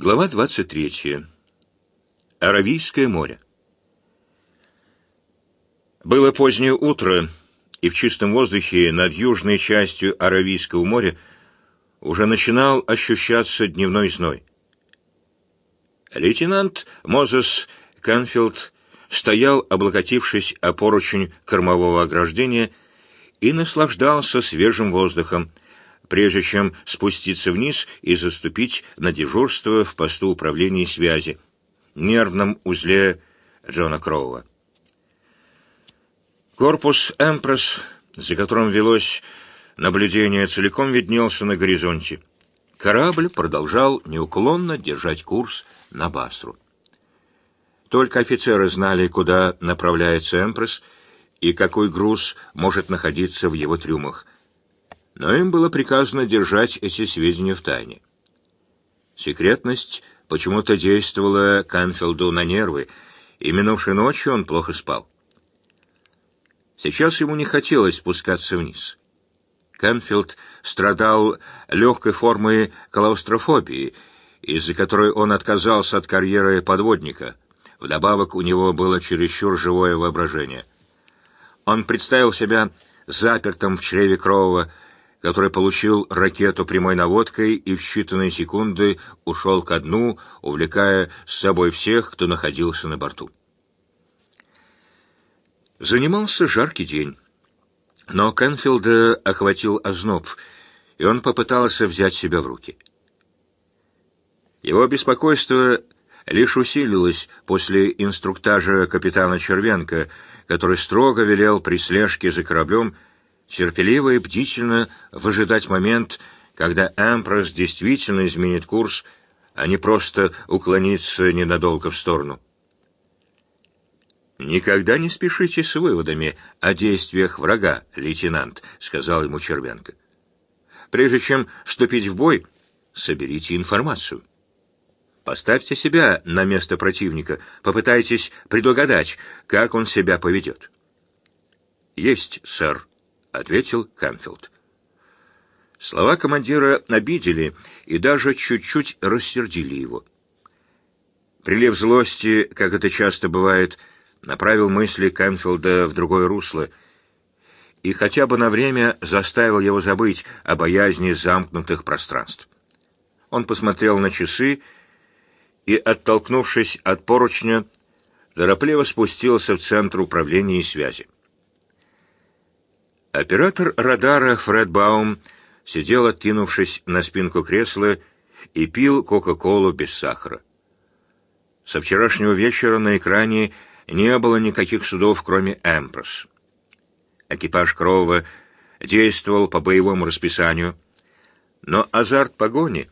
Глава 23. Аравийское море. Было позднее утро, и в чистом воздухе над южной частью Аравийского моря уже начинал ощущаться дневной зной. Лейтенант Мозес Канфилд стоял, облокотившись о поручень кормового ограждения, и наслаждался свежим воздухом, прежде чем спуститься вниз и заступить на дежурство в посту управления связи, нервном узле Джона Кроува. Корпус «Эмпресс», за которым велось наблюдение, целиком виднелся на горизонте. Корабль продолжал неуклонно держать курс на Басру. Только офицеры знали, куда направляется «Эмпресс» и какой груз может находиться в его трюмах – но им было приказано держать эти сведения в тайне. Секретность почему-то действовала Канфилду на нервы, и минувшей ночью он плохо спал. Сейчас ему не хотелось спускаться вниз. Канфилд страдал легкой формой клаустрофобии, из-за которой он отказался от карьеры подводника. Вдобавок у него было чересчур живое воображение. Он представил себя запертым в чреве Кроува, который получил ракету прямой наводкой и в считанные секунды ушел ко дну, увлекая с собой всех, кто находился на борту. Занимался жаркий день, но Кенфилда охватил озноб, и он попытался взять себя в руки. Его беспокойство лишь усилилось после инструктажа капитана Червенко, который строго велел при слежке за кораблем терпеливо и бдительно выжидать момент, когда Эмпрос действительно изменит курс, а не просто уклонится ненадолго в сторону. «Никогда не спешите с выводами о действиях врага, лейтенант», — сказал ему Червенко. «Прежде чем вступить в бой, соберите информацию. Поставьте себя на место противника, попытайтесь предугадать, как он себя поведет». «Есть, сэр», — ответил Ханфилд. Слова командира обидели и даже чуть-чуть рассердили его. Прилив злости, как это часто бывает, направил мысли Канфилда в другое русло и хотя бы на время заставил его забыть о боязни замкнутых пространств. Он посмотрел на часы и, оттолкнувшись от поручня, торопливо спустился в центр управления и связи. Оператор радара Фред Баум сидел, откинувшись на спинку кресла, и пил Кока-Колу без сахара. Со вчерашнего вечера на экране не было никаких судов, кроме «Эмпрос». Экипаж Крова действовал по боевому расписанию, но азарт погони,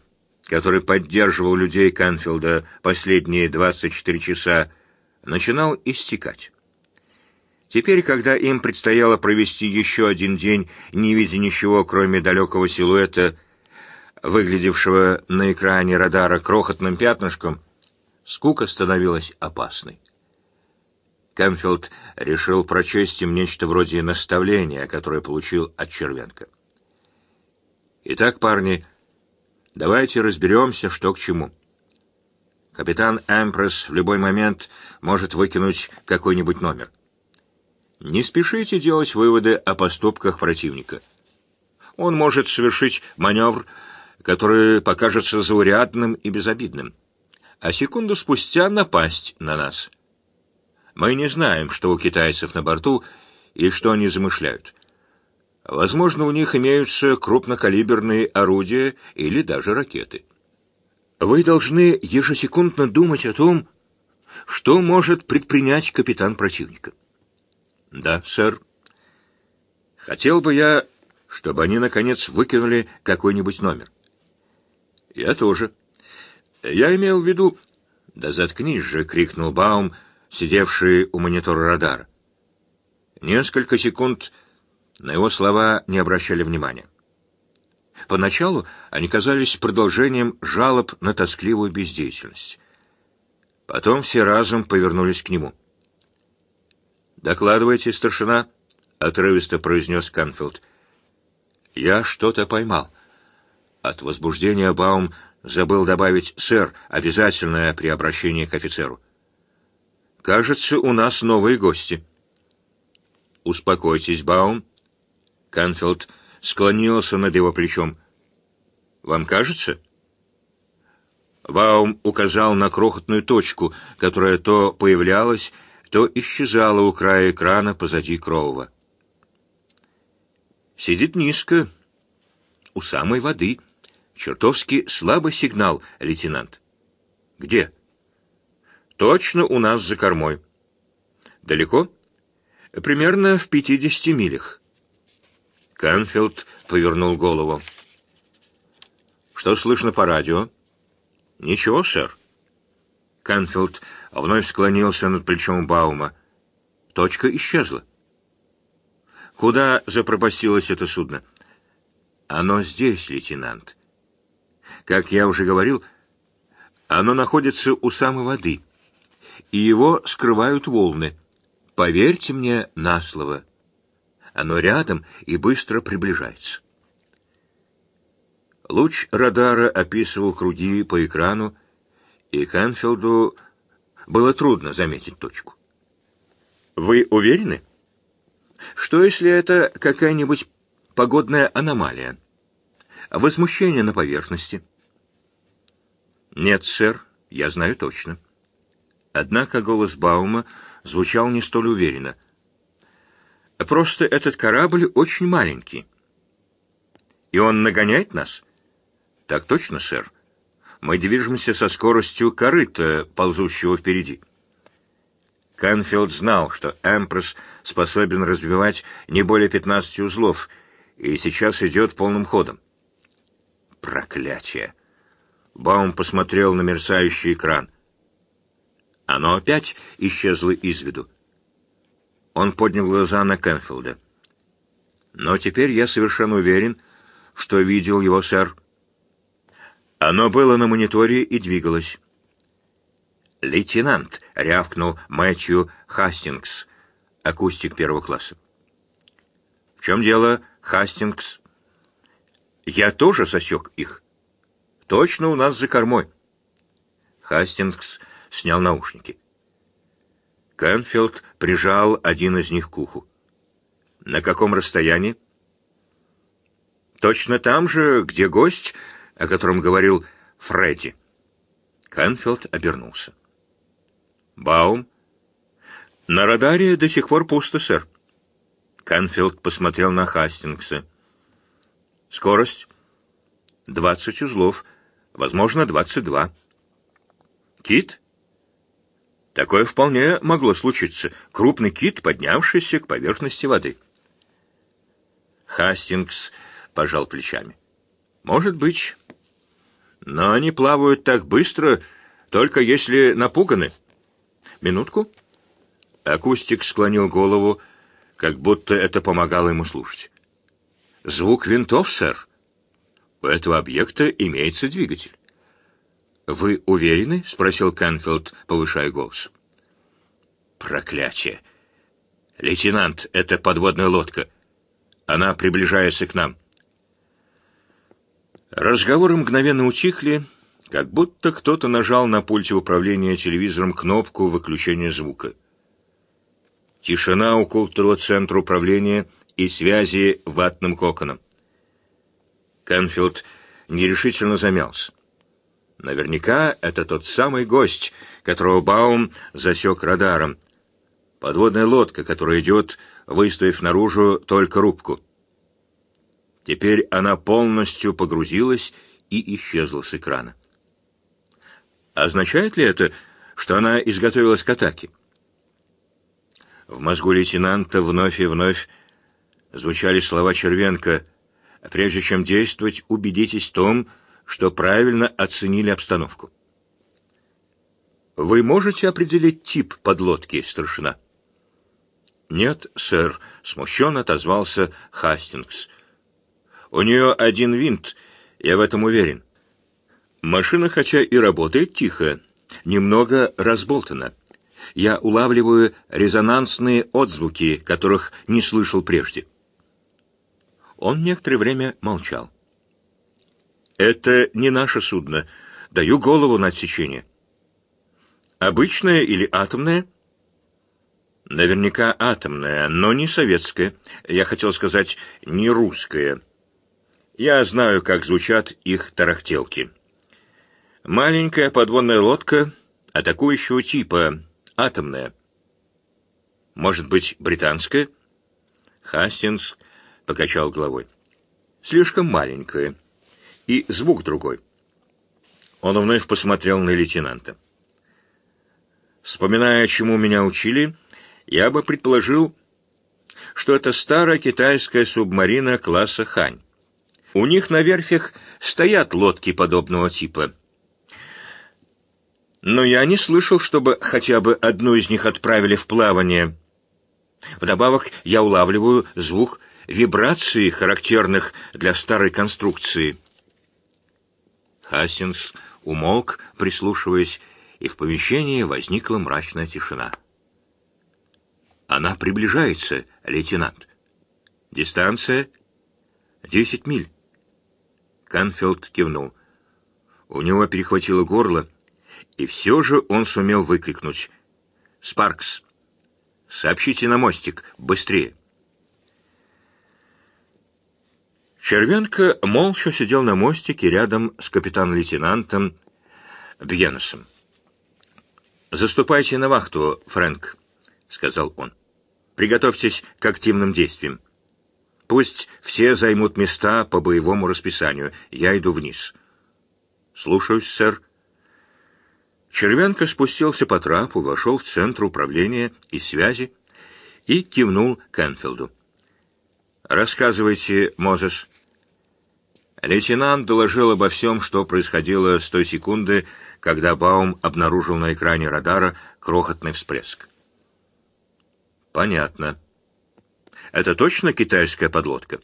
который поддерживал людей Канфилда последние 24 часа, начинал истекать. Теперь, когда им предстояло провести еще один день, не видя ничего, кроме далекого силуэта, выглядевшего на экране радара крохотным пятнышком, скука становилась опасной. Кэмфилд решил прочесть им нечто вроде наставления, которое получил от Червенка. «Итак, парни, давайте разберемся, что к чему. Капитан Эмпресс в любой момент может выкинуть какой-нибудь номер. Не спешите делать выводы о поступках противника. Он может совершить маневр, который покажется заурядным и безобидным, а секунду спустя напасть на нас. Мы не знаем, что у китайцев на борту и что они замышляют. Возможно, у них имеются крупнокалиберные орудия или даже ракеты. Вы должны ежесекундно думать о том, что может предпринять капитан противника. Да, сэр. Хотел бы я, чтобы они наконец выкинули какой-нибудь номер. Я тоже. Я имел в виду... Да заткнись же, крикнул Баум, сидевший у монитора радара. Несколько секунд на его слова не обращали внимания. Поначалу они казались продолжением жалоб на тоскливую бездеятельность. Потом все разом повернулись к нему. «Докладывайте, старшина», — отрывисто произнес Канфилд. «Я что-то поймал». От возбуждения Баум Забыл добавить «сэр», обязательное при обращении к офицеру. «Кажется, у нас новые гости». «Успокойтесь, Баум». Канфилд склонился над его плечом. «Вам кажется?» Баум указал на крохотную точку, которая то появлялась, то исчезала у края экрана позади Кроува. Сидит низко, у самой воды. Чертовски слабый сигнал, лейтенант. Где? Точно у нас за кормой. Далеко? Примерно в пятидесяти милях. Канфилд повернул голову. Что слышно по радио? Ничего, сэр. Канфилд вновь склонился над плечом Баума. Точка исчезла. Куда запропастилось это судно? Оно здесь, лейтенант. Как я уже говорил, оно находится у самой воды, и его скрывают волны. Поверьте мне на слово. Оно рядом и быстро приближается. Луч радара описывал круги по экрану, и Канфилду было трудно заметить точку. Вы уверены? Что если это какая-нибудь погодная аномалия? Возмущение на поверхности? Нет, сэр, я знаю точно. Однако голос Баума звучал не столь уверенно. Просто этот корабль очень маленький. И он нагоняет нас? Так точно, сэр. Мы движемся со скоростью корыта, ползущего впереди. Канфилд знал, что Эмпресс способен развивать не более 15 узлов, и сейчас идет полным ходом. Проклятие! Баум посмотрел на мерцающий экран. Оно опять исчезло из виду. Он поднял глаза на Кенфилда. Но теперь я совершенно уверен, что видел его, сэр. Оно было на мониторе и двигалось. «Лейтенант!» — рявкнул Мэтью Хастингс, акустик первого класса. «В чем дело, Хастингс?» «Я тоже сосек их. Точно у нас за кормой». Хастингс снял наушники. Кенфилд прижал один из них к уху. «На каком расстоянии?» «Точно там же, где гость, о котором говорил Фредди». Кенфилд обернулся. Баум. На радаре до сих пор пусто, сэр. Канфилд посмотрел на Хастингса. Скорость двадцать узлов, возможно, двадцать два. Кит? Такое вполне могло случиться. Крупный кит, поднявшийся к поверхности воды. Хастингс пожал плечами. Может быть. Но они плавают так быстро, только если напуганы. Минутку. Акустик склонил голову, как будто это помогало ему слушать. Звук винтов, сэр. У этого объекта имеется двигатель. Вы уверены? спросил Канфилд, повышая голос. Проклятие! Лейтенант, это подводная лодка. Она приближается к нам. Разговоры мгновенно утихли, как будто кто-то нажал на пульте управления телевизором кнопку выключения звука. Тишина укутала центр управления и связи ватным коконом. Канфилд нерешительно замялся. Наверняка это тот самый гость, которого Баум засек радаром. Подводная лодка, которая идет, выставив наружу только рубку. Теперь она полностью погрузилась и исчезла с экрана. Означает ли это, что она изготовилась к атаке? В мозгу лейтенанта вновь и вновь звучали слова Червенко. Прежде чем действовать, убедитесь в том, что правильно оценили обстановку. Вы можете определить тип подлодки, старшина? Нет, сэр, смущенно отозвался Хастингс. У нее один винт, я в этом уверен. Машина, хотя и работает тихо, немного разболтана. Я улавливаю резонансные отзвуки, которых не слышал прежде. Он некоторое время молчал. Это не наше судно. Даю голову на отсечение. Обычное или атомное? Наверняка атомное, но не советское. Я хотел сказать, не русское. Я знаю, как звучат их тарахтелки. Маленькая подводная лодка атакующего типа, атомная. Может быть, британская? Хастинс покачал головой. Слишком маленькая. И звук другой. Он вновь посмотрел на лейтенанта. Вспоминая, чему меня учили, я бы предположил, что это старая китайская субмарина класса «Хань». У них на верфях стоят лодки подобного типа. Но я не слышал, чтобы хотя бы одну из них отправили в плавание. Вдобавок я улавливаю звук вибрации, характерных для старой конструкции. Хастингс умолк, прислушиваясь, и в помещении возникла мрачная тишина. «Она приближается, лейтенант. Дистанция — десять миль». Канфилд кивнул. У него перехватило горло, и все же он сумел выкрикнуть. «Спаркс, сообщите на мостик, быстрее!» Червенко молча сидел на мостике рядом с капитан-лейтенантом Бьеносом. «Заступайте на вахту, Фрэнк», — сказал он. «Приготовьтесь к активным действиям. Пусть все займут места по боевому расписанию. Я иду вниз». «Слушаюсь, сэр». Червянка спустился по трапу, вошел в центр управления и связи и кивнул Кенфилду. «Рассказывайте, Мозес». Лейтенант доложил обо всем, что происходило с той секунды, когда Баум обнаружил на экране радара крохотный всплеск. «Понятно. Это точно китайская подлодка?»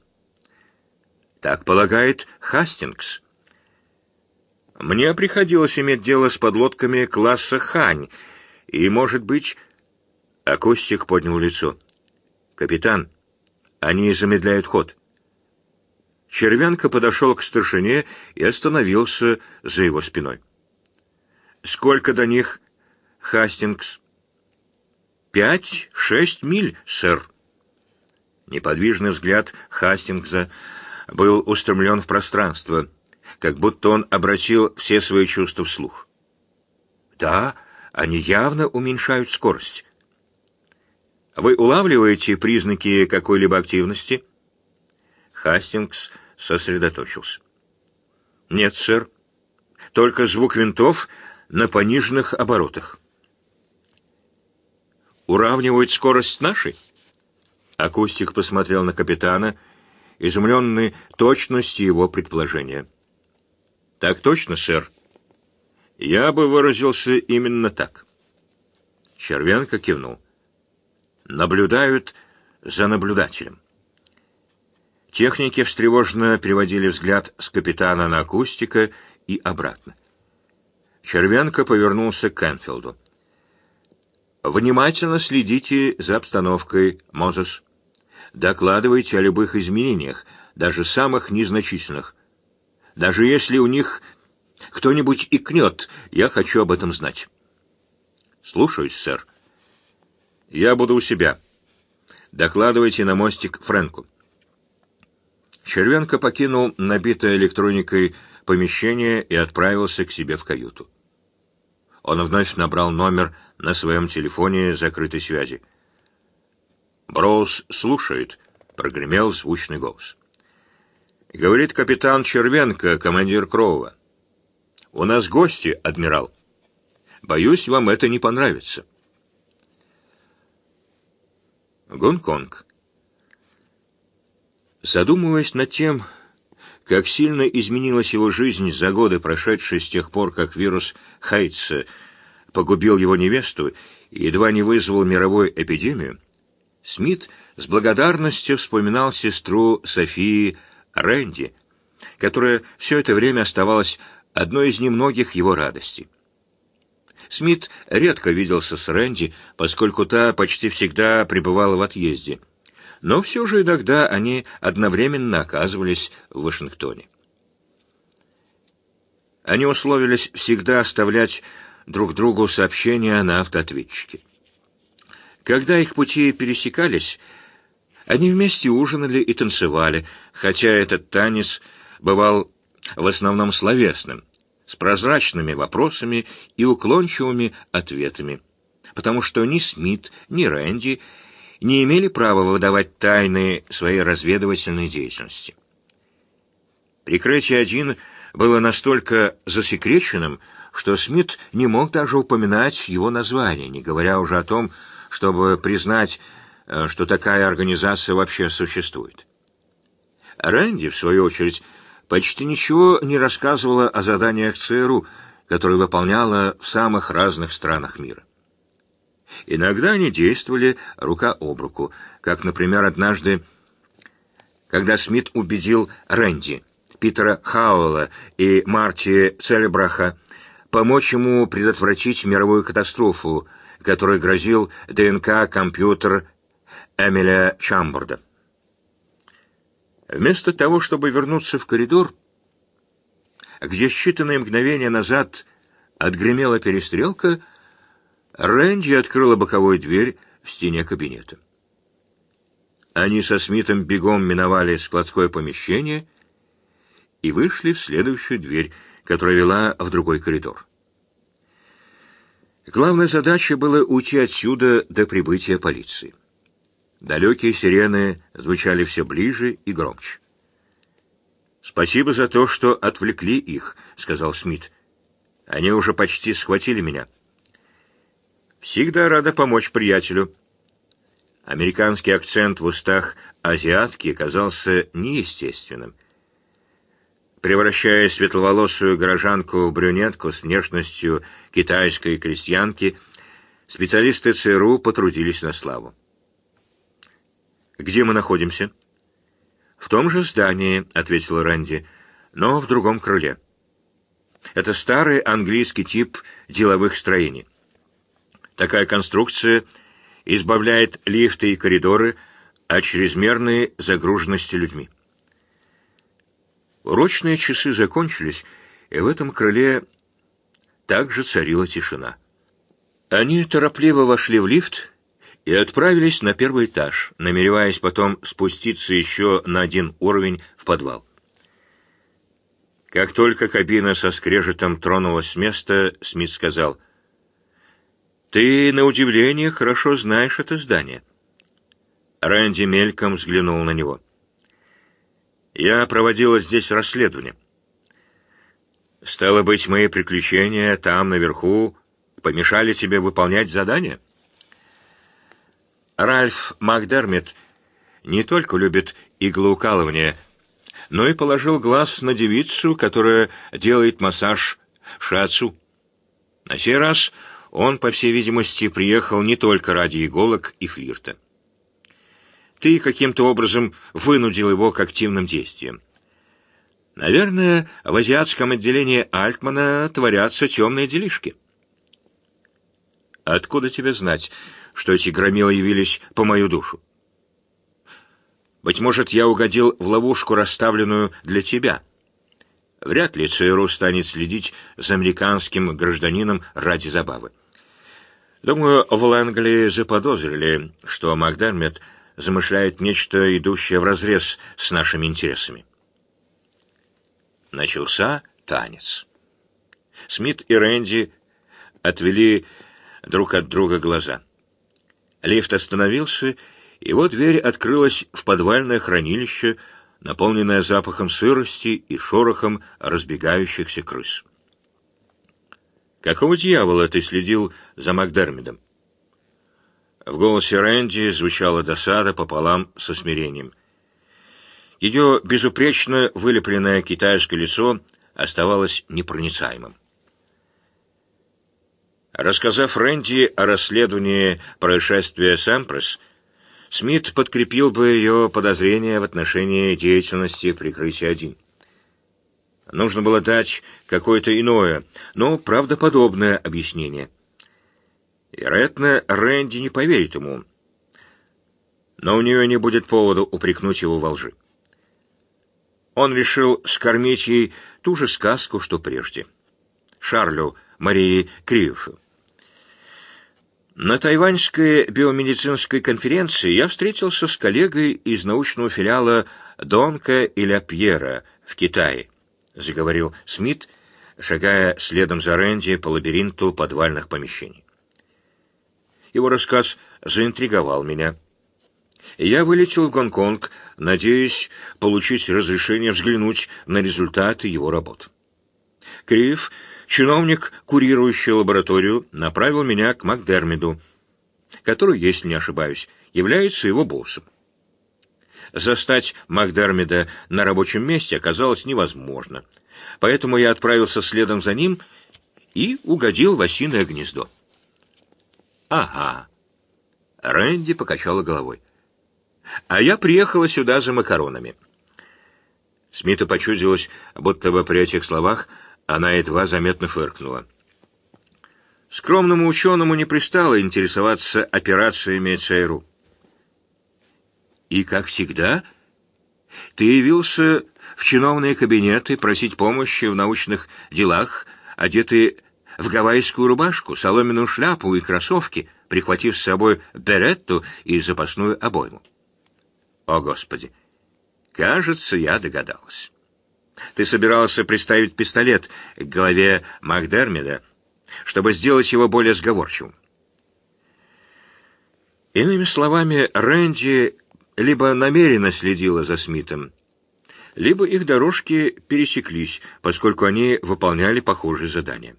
«Так полагает Хастингс». «Мне приходилось иметь дело с подлодками класса «Хань», и, может быть...» Акустик поднял лицо. «Капитан, они замедляют ход». Червянка подошел к старшине и остановился за его спиной. «Сколько до них, Хастингс?» «Пять-шесть миль, сэр». Неподвижный взгляд Хастингса был устремлен в пространство, как будто он обратил все свои чувства вслух. «Да, они явно уменьшают скорость». «Вы улавливаете признаки какой-либо активности?» Хастингс сосредоточился. «Нет, сэр. Только звук винтов на пониженных оборотах». «Уравнивает скорость нашей?» Акустик посмотрел на капитана, изумленный точностью его предположения. «Так точно, сэр. Я бы выразился именно так». Червенко кивнул. «Наблюдают за наблюдателем». Техники встревоженно переводили взгляд с капитана на акустика и обратно. Червенко повернулся к Кенфилду. «Внимательно следите за обстановкой, Мозес. Докладывайте о любых изменениях, даже самых незначительных. Даже если у них кто-нибудь икнет, я хочу об этом знать». «Слушаюсь, сэр». «Я буду у себя. Докладывайте на мостик Фрэнку». Червенко покинул набитое электроникой помещение и отправился к себе в каюту. Он вновь набрал номер на своем телефоне закрытой связи. «Броуз слушает», — прогремел звучный голос. «Говорит капитан Червенко, командир Кроува. У нас гости, адмирал. Боюсь, вам это не понравится». Гонконг. Задумываясь над тем, как сильно изменилась его жизнь за годы, прошедшие с тех пор, как вирус Хайтса погубил его невесту и едва не вызвал мировую эпидемию, Смит с благодарностью вспоминал сестру Софии Рэнди, которая все это время оставалась одной из немногих его радостей. Смит редко виделся с Рэнди, поскольку та почти всегда пребывала в отъезде – но все же иногда они одновременно оказывались в Вашингтоне. Они условились всегда оставлять друг другу сообщения на автоответчике. Когда их пути пересекались, они вместе ужинали и танцевали, хотя этот танец бывал в основном словесным, с прозрачными вопросами и уклончивыми ответами, потому что ни Смит, ни Рэнди не имели права выдавать тайны своей разведывательной деятельности. Прикрытие один было настолько засекреченным, что Смит не мог даже упоминать его название, не говоря уже о том, чтобы признать, э, что такая организация вообще существует. Рэнди, в свою очередь, почти ничего не рассказывала о заданиях ЦРУ, которые выполняла в самых разных странах мира. Иногда они действовали рука об руку, как, например, однажды, когда Смит убедил Рэнди, Питера Хауэлла и Марти Целебраха помочь ему предотвратить мировую катастрофу, которой грозил ДНК-компьютер Эмиля Чамборда. Вместо того, чтобы вернуться в коридор, где считанные мгновения назад отгремела перестрелка, Рэнди открыла боковую дверь в стене кабинета. Они со Смитом бегом миновали складское помещение и вышли в следующую дверь, которая вела в другой коридор. Главная задача была уйти отсюда до прибытия полиции. Далекие сирены звучали все ближе и громче. «Спасибо за то, что отвлекли их», — сказал Смит. «Они уже почти схватили меня». «Всегда рада помочь приятелю». Американский акцент в устах азиатки казался неестественным. Превращая светловолосую горожанку в брюнетку с внешностью китайской крестьянки, специалисты ЦРУ потрудились на славу. «Где мы находимся?» «В том же здании», — ответил Рэнди, — «но в другом крыле». Это старый английский тип деловых строений. Такая конструкция избавляет лифты и коридоры от чрезмерной загруженности людьми. Урочные часы закончились, и в этом крыле также царила тишина. Они торопливо вошли в лифт и отправились на первый этаж, намереваясь потом спуститься еще на один уровень в подвал. Как только кабина со скрежетом тронулась с места, Смит сказал, «Ты, на удивление, хорошо знаешь это здание». Рэнди мельком взглянул на него. Я проводила здесь расследование. Стало быть, мои приключения там, наверху, помешали тебе выполнять задание? Ральф Макдермит не только любит иглоукалывание, но и положил глаз на девицу, которая делает массаж шацу. На сей раз он, по всей видимости, приехал не только ради иголок и флирта. Ты каким-то образом вынудил его к активным действиям. Наверное, в азиатском отделении Альтмана творятся темные делишки. Откуда тебе знать, что эти громилы явились по мою душу? Быть может, я угодил в ловушку, расставленную для тебя. Вряд ли ЦРУ станет следить за американским гражданином ради забавы. Думаю, в Лэнгли заподозрили, что Макдермет замышляет нечто, идущее вразрез с нашими интересами. Начался танец. Смит и Рэнди отвели друг от друга глаза. Лифт остановился, и вот дверь открылась в подвальное хранилище, наполненное запахом сырости и шорохом разбегающихся крыс. Какого дьявола ты следил за Макдермидом? В голосе Рэнди звучала досада пополам со смирением. Ее безупречно вылепленное китайское лицо оставалось непроницаемым. Рассказав Рэнди о расследовании происшествия Сэмпресс, Смит подкрепил бы ее подозрения в отношении деятельности прикрытия один. Нужно было дать какое-то иное, но правдоподобное объяснение — Вероятно, Рэнди не поверит ему, но у нее не будет повода упрекнуть его во лжи. Он решил скормить ей ту же сказку, что прежде. Шарлю Марии Криеву. На тайваньской биомедицинской конференции я встретился с коллегой из научного филиала Донка и Ля Пьера в Китае, заговорил Смит, шагая следом за Рэнди по лабиринту подвальных помещений. Его рассказ заинтриговал меня. Я вылетел в Гонконг, надеясь получить разрешение взглянуть на результаты его работ. Криев Чиновник, курирующий лабораторию, направил меня к Макдермиду, который, если не ошибаюсь, является его боссом. Застать Макдермида на рабочем месте оказалось невозможно, поэтому я отправился следом за ним и угодил в осиное гнездо. «Ага». Рэнди покачала головой. «А я приехала сюда за макаронами». Смиту почудилось, будто бы при этих словах она едва заметно фыркнула. Скромному ученому не пристало интересоваться операциями ЦРУ. И, как всегда, ты явился в чиновные кабинеты просить помощи в научных делах, одетый в гавайскую рубашку, соломенную шляпу и кроссовки, прихватив с собой беретту и запасную обойму. О, Господи! Кажется, я догадалась. Ты собирался приставить пистолет к голове Макдермида, чтобы сделать его более сговорчивым. Иными словами, Рэнди либо намеренно следила за Смитом, либо их дорожки пересеклись, поскольку они выполняли похожие задания.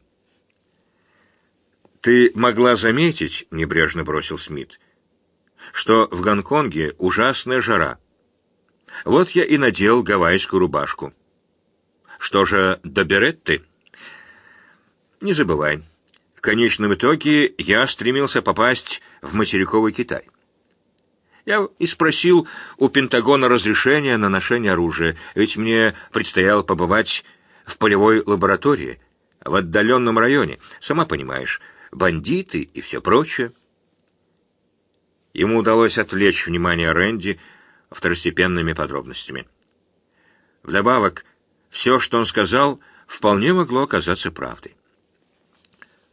«Ты могла заметить, — небрежно бросил Смит, — что в Гонконге ужасная жара. Вот я и надел гавайскую рубашку. Что же до Беретты? Не забывай, в конечном итоге я стремился попасть в материковый Китай. Я и спросил у Пентагона разрешения на ношение оружия, ведь мне предстояло побывать в полевой лаборатории, в отдаленном районе, сама понимаешь, бандиты и все прочее. Ему удалось отвлечь внимание Рэнди второстепенными подробностями. Вдобавок, все, что он сказал, вполне могло оказаться правдой.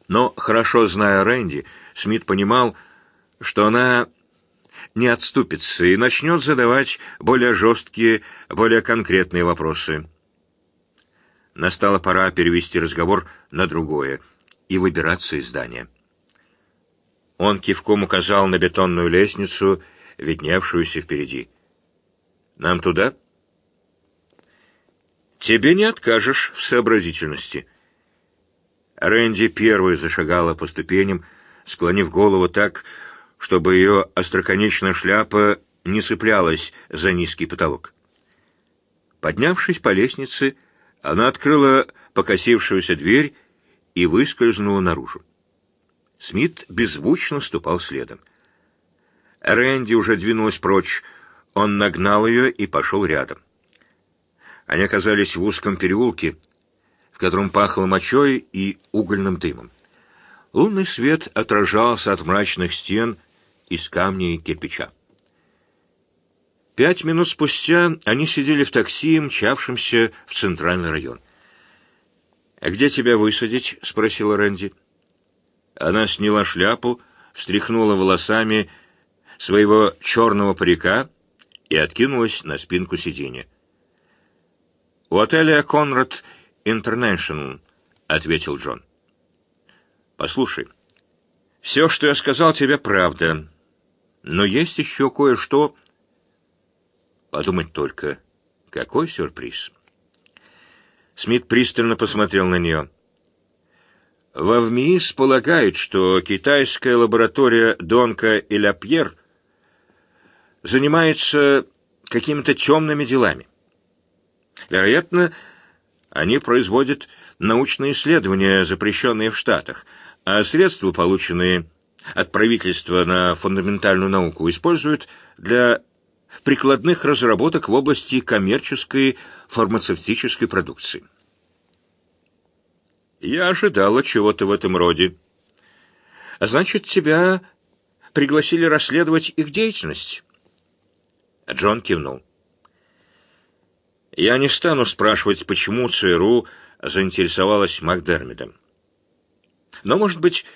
Но, хорошо зная Рэнди, Смит понимал, что она не отступится и начнет задавать более жесткие, более конкретные вопросы. Настала пора перевести разговор на другое и выбираться из здания. Он кивком указал на бетонную лестницу, видневшуюся впереди. «Нам туда?» Тебе не откажешь в сообразительности. Рэнди первой зашагала по ступеням, склонив голову так, чтобы ее остроконечная шляпа не цеплялась за низкий потолок. Поднявшись по лестнице, она открыла покосившуюся дверь и выскользнула наружу. Смит беззвучно ступал следом. Рэнди уже двинулась прочь, он нагнал ее и пошел рядом. Они оказались в узком переулке, в котором пахло мочой и угольным дымом. Лунный свет отражался от мрачных стен из камня и кирпича. Пять минут спустя они сидели в такси, мчавшемся в центральный район. «А где тебя высадить?» — спросила Рэнди. Она сняла шляпу, встряхнула волосами своего черного парика и откинулась на спинку сиденья. «У отеля «Конрад Интернешнл», — ответил Джон. «Послушай, все, что я сказал тебе, правда. Но есть еще кое-что...» Подумать только, какой сюрприз. Смит пристально посмотрел на нее. Во ВМИС полагают, что китайская лаборатория Донка и Ляпьер занимается какими-то темными делами. Вероятно, они производят научные исследования, запрещенные в Штатах, а средства, полученные от правительства на фундаментальную науку, используют для прикладных разработок в области коммерческой фармацевтической продукции. Я ожидала чего-то в этом роде. Значит, тебя пригласили расследовать их деятельность? Джон кивнул. Я не стану спрашивать, почему ЦРУ заинтересовалась Макдермидом. Но, может быть,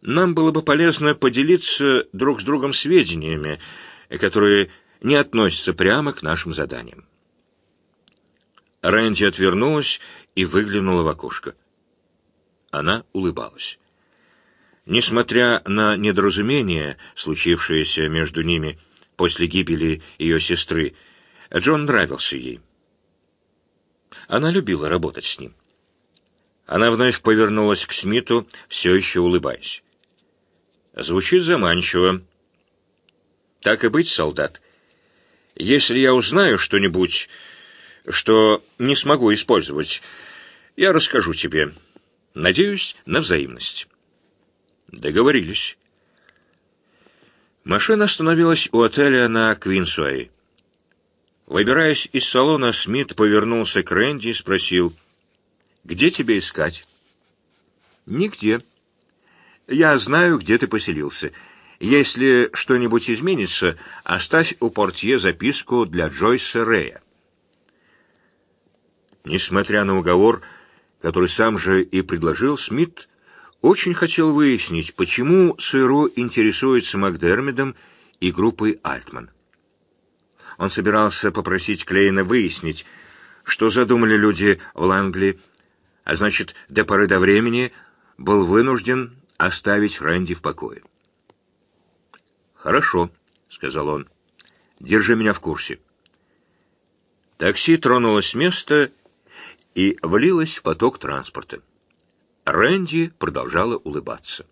нам было бы полезно поделиться друг с другом сведениями, которые не относятся прямо к нашим заданиям. Рэнди отвернулась и выглянула в окошко. Она улыбалась. Несмотря на недоразумение, случившееся между ними после гибели ее сестры, Джон нравился ей. Она любила работать с ним. Она вновь повернулась к Смиту, все еще улыбаясь. Звучит заманчиво. Так и быть, солдат. Если я узнаю что-нибудь, что не смогу использовать, я расскажу тебе. Надеюсь на взаимность. Договорились. Машина остановилась у отеля на Квинсуэй. Выбираясь из салона, Смит повернулся к Рэнди и спросил, «Где тебя искать?» «Нигде. Я знаю, где ты поселился. Если что-нибудь изменится, оставь у портье записку для Джойса Рэя». Несмотря на уговор, который сам же и предложил, Смит очень хотел выяснить, почему ЦРУ интересуется Макдермидом и группой «Альтман». Он собирался попросить Клейна выяснить, что задумали люди в Лангли, а значит, до поры до времени был вынужден оставить Рэнди в покое. «Хорошо», — сказал он, — «держи меня в курсе». Такси тронулось с места и влилось в поток транспорта. Рэнди продолжала улыбаться.